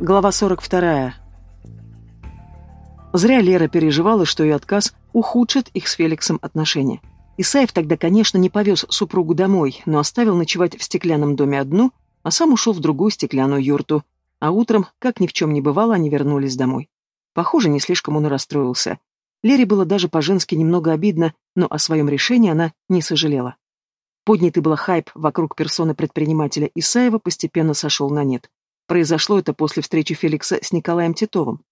Глава 42. Зря Лера переживала, что ее отказ ухудшит их с Феликсом отношения. Исаев тогда, конечно, не повез супругу домой, но оставил ночевать в стеклянном доме одну, а сам ушел в другую стеклянную юрту. А утром, как ни в чем не бывало, они вернулись домой. Похоже, не слишком он расстроился. Лере было даже по-женски немного обидно, но о своем решении она не сожалела. Поднятый был хайп вокруг персоны предпринимателя Исаева постепенно сошел на нет. Произошло это после встречи Феликса с Николаем Титовым.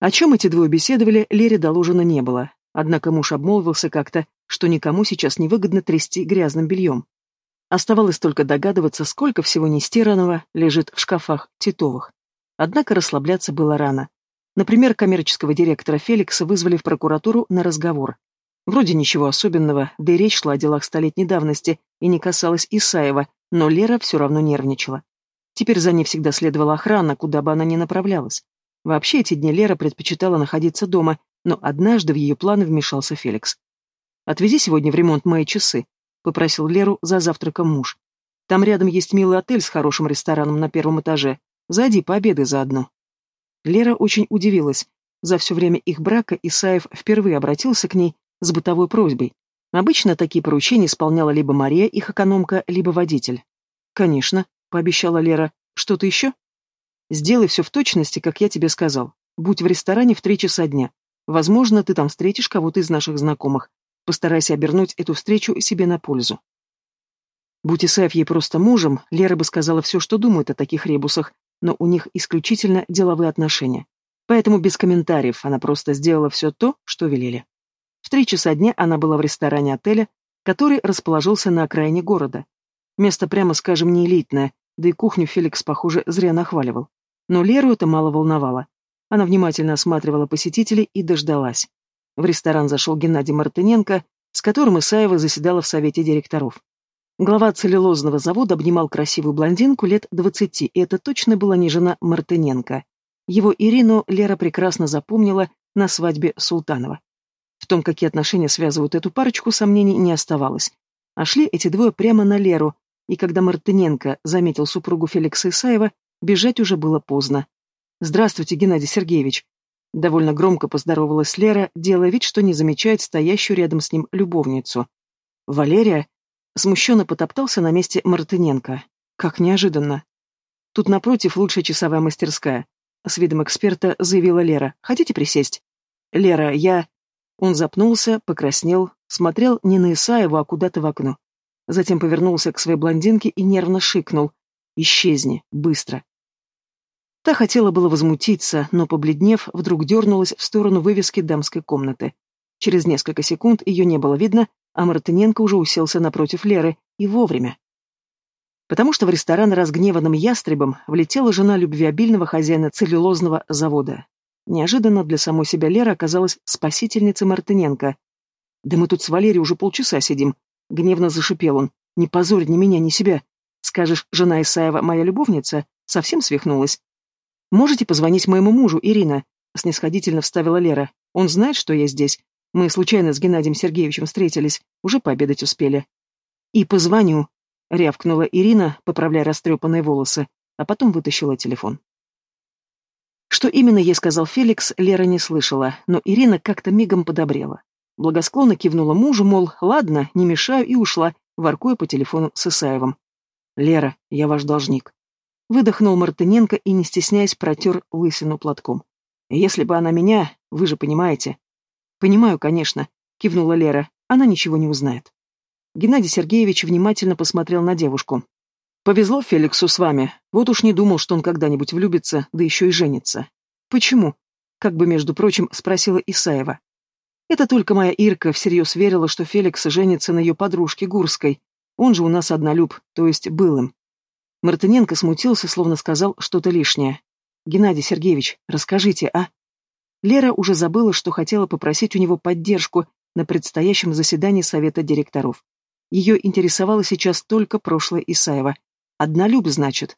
О чем эти двое беседовали, Лере доложено не было. Однако муж обмолвился как-то, что никому сейчас не выгодно трясти грязным бельем. Оставалось только догадываться, сколько всего нестиранного лежит в шкафах Титовых. Однако расслабляться было рано. Например, коммерческого директора Феликса вызвали в прокуратуру на разговор. Вроде ничего особенного, да и речь шла о делах столетней давности и не касалась Исаева, но Лера все равно нервничала. Теперь за ней всегда следовала охрана, куда бы она ни направлялась. Вообще эти дни Лера предпочитала находиться дома, но однажды в ее планы вмешался Феликс. «Отвези сегодня в ремонт мои часы», — попросил Леру за завтраком муж. «Там рядом есть милый отель с хорошим рестораном на первом этаже. Зайди, пообедай заодно». Лера очень удивилась. За все время их брака Исаев впервые обратился к ней с бытовой просьбой. Обычно такие поручения исполняла либо Мария, их экономка, либо водитель. «Конечно», — пообещала Лера. «Что-то еще?» «Сделай все в точности, как я тебе сказал. Будь в ресторане в три часа дня. Возможно, ты там встретишь кого-то из наших знакомых. Постарайся обернуть эту встречу себе на пользу. Будь Исаев ей просто мужем, Лера бы сказала все, что думает о таких ребусах, но у них исключительно деловые отношения. Поэтому без комментариев она просто сделала все то, что велели. В три часа дня она была в ресторане отеля, который расположился на окраине города. Место, прямо скажем, не элитное, да и кухню Феликс, похоже, зря нахваливал. Но Леру это мало волновало. Она внимательно осматривала посетителей и дождалась. В ресторан зашел Геннадий Мартыненко, с которым Исаева заседала в совете директоров. Глава целлюлозного завода обнимал красивую блондинку лет двадцати, и это точно была не жена Мартыненко. Его Ирину Лера прекрасно запомнила на свадьбе Султанова. В том, какие отношения связывают эту парочку, сомнений не оставалось. А шли эти двое прямо на Леру, и когда Мартыненко заметил супругу Феликса Исаева, бежать уже было поздно. «Здравствуйте, Геннадий Сергеевич», Довольно громко поздоровалась Лера, делая вид, что не замечает стоящую рядом с ним любовницу. Валерия смущенно потоптался на месте Мартыненко. Как неожиданно. Тут напротив лучшая часовая мастерская. С видом эксперта заявила Лера. Хотите присесть? Лера, я... Он запнулся, покраснел, смотрел не на Исаева, а куда-то в окно. Затем повернулся к своей блондинке и нервно шикнул. «Исчезни, быстро!» Та хотела было возмутиться, но, побледнев, вдруг дернулась в сторону вывески дамской комнаты. Через несколько секунд ее не было видно, а Мартыненко уже уселся напротив Леры, и вовремя. Потому что в ресторан разгневанным ястребом влетела жена любвеобильного хозяина целлюлозного завода. Неожиданно для самой себя Лера оказалась спасительницей Мартыненко. «Да мы тут с Валерией уже полчаса сидим», — гневно зашипел он. «Не позорь ни меня, ни себя. Скажешь, жена Исаева моя любовница? Совсем свихнулась. «Можете позвонить моему мужу, Ирина?» — снисходительно вставила Лера. «Он знает, что я здесь. Мы случайно с Геннадием Сергеевичем встретились, уже пообедать успели». «И позвоню», — рявкнула Ирина, поправляя растрепанные волосы, а потом вытащила телефон. Что именно ей сказал Феликс, Лера не слышала, но Ирина как-то мигом подобрела. Благосклонно кивнула мужу, мол, ладно, не мешаю, и ушла, воркуя по телефону с Исаевым. «Лера, я ваш должник», Выдохнул Мартыненко и, не стесняясь, протер лысину платком. «Если бы она меня, вы же понимаете». «Понимаю, конечно», — кивнула Лера. «Она ничего не узнает». Геннадий Сергеевич внимательно посмотрел на девушку. «Повезло Феликсу с вами. Вот уж не думал, что он когда-нибудь влюбится, да еще и женится». «Почему?» — как бы, между прочим, спросила Исаева. «Это только моя Ирка всерьез верила, что Феликс женится на ее подружке Гурской. Он же у нас однолюб, то есть был им. Мартыненко смутился, словно сказал что-то лишнее. «Геннадий Сергеевич, расскажите, а?» Лера уже забыла, что хотела попросить у него поддержку на предстоящем заседании Совета директоров. Ее интересовало сейчас только прошлое Исаева. Однолюб, значит.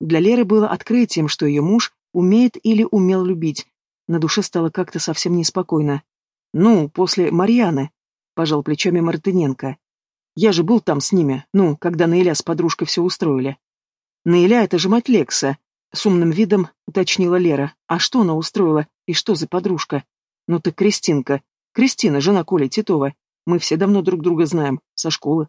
Для Леры было открытием, что ее муж умеет или умел любить. На душе стало как-то совсем неспокойно. «Ну, после Марьяны», — пожал плечами Мартыненко. «Я же был там с ними, ну, когда Наиля с подружкой все устроили». Наиля — это же мать Лекса. С умным видом уточнила Лера. А что она устроила? И что за подружка? Ну так Кристинка. Кристина, жена Коли Титова. Мы все давно друг друга знаем. Со школы.